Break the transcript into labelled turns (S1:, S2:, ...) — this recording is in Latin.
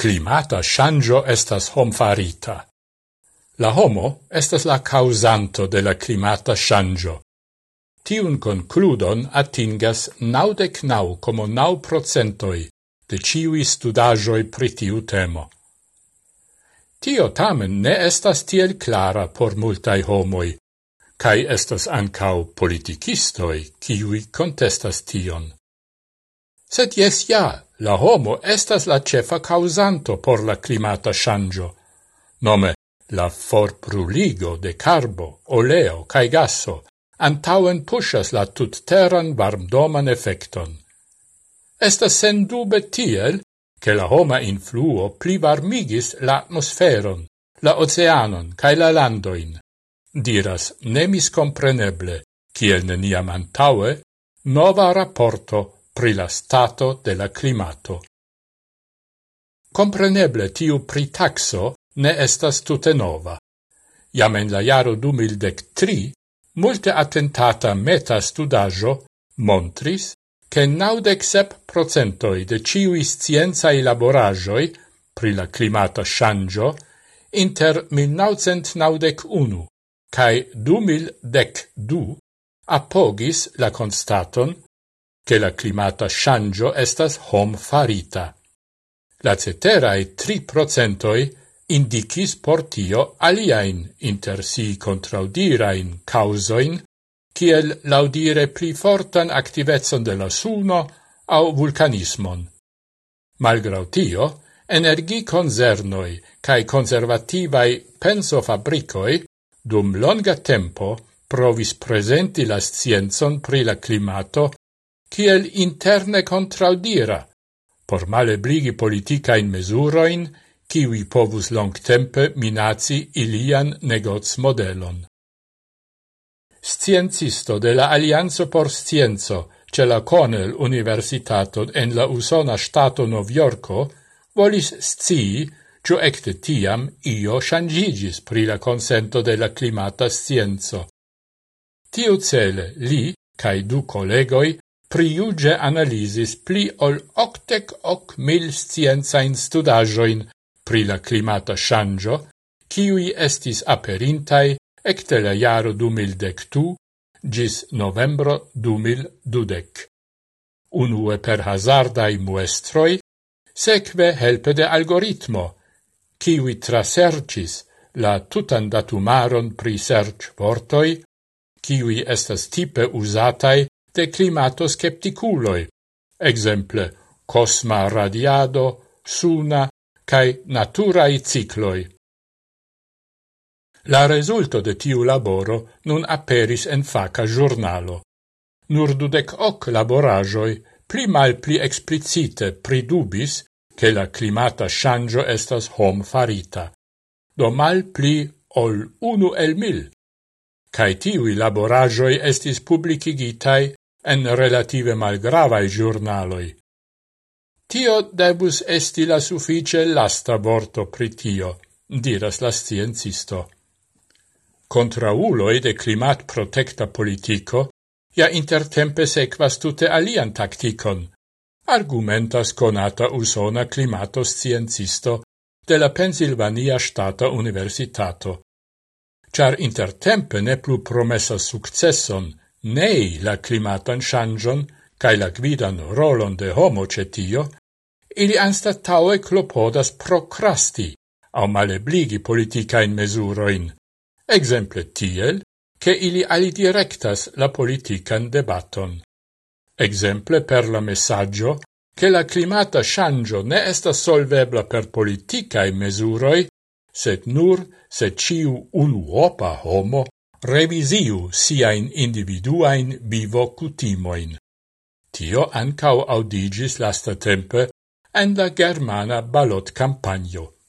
S1: Climata shangio estas homfarita. La homo estas la causanto de la climata shangio. Tiun concludon atingas naudec nau como nau procentoi de ciui studagioi pritiu temo. Tio tamen ne estas tiel clara por multai homoi, cae estas ancau politicistoi, ciui contestas tion. Sed jes ja, la homo estas la cefa causanto por la climata shangio, nome la forpruligo de carbo, oleo cae gasso, antauen pushas la tutteran varmdoman effecton. Estas sendube tiel, che la homa influo pli varmigis la atmosferon, la oceanon cae la landoin. Diras nemis compreneble, kiel neniam antaue, nova rapporto pri la stato de la climato. Compreneble tiu pritaxo ne estas tute nova. Iam en la jaro 2003, multe attentata meta studajo montris che naudec sep procentoi de ciui scienzae laborajoi pri la climata shangio inter 1991 cae 2012 apogis la constaton che la climata shangio estas hom farita. La ceterae tri procentoi indicis por tio aliaen inter si contraudirain causoin, kiel laudire pli fortan activezon de la suno au vulcanismon. Malgrau tio, energi concernoi cae conservativai pensofabricoi dum longa tempo provis presenti la scienzon pri la climato kiel interne contraudira, por malebligi politicain mesuroin, kiwi povus longtempe minaci ilian negoz modelon. Sciencisto de la Allianzo por Scienzo ce la Cornell Universitato en la usona stato Novjorko volis scii ciu ecte tiam io shangigis pri la consento de la climata scienzo. Tiu cele li, cae du collegoi, priuge analisis pli ol octec hoc mil scienzain studajoin pri la climata shangio, kiui estis aperintai ecte la jaro 2012 gis novembro 2012. Unue per hazardai muestroi, seque helpe de algoritmo, kiwi trasercis la tutan datumaron pri serch vortoi, kiwi estas tipe usatai de climato skepticuloi, exemple cosma radiado, suna cae naturae cicloi. La resulto de tiu laboro nun aperis en faca giornalo. Nur dudec hoc laborajoi pli mal pli explicite pridubis che la climata shangio estas hom farita, do mal pli ol unu el mil. Cai tiui laborajoi estis publicigitai en relative malgravae giurnaloi. Tio debus esti la suffice lasta vorto pritio, diras la sciencisto. Contrauloi de climat protecta politico ja intertempe sequas tute alian taktikon, argumentas conata usona climato sciencisto de la Pennsylvania Stata Universitato. Char intertempe ne plu promessa successon, nei la climatan changion cae la gvidan rolon de homo cetio, ili anstataue clopodas procrasti au malebligi politicain mesuroin, exemple tiel, che ili alidirectas la politican debaton. Exemple per la messaggio che la climata changio ne estas solvebla per politicae mesuroi, sed nur se ciu unuopa homo revisiu siain individuain vivo cutimoin. Tio ancau audigis lasta tempe en la germana balot campagno.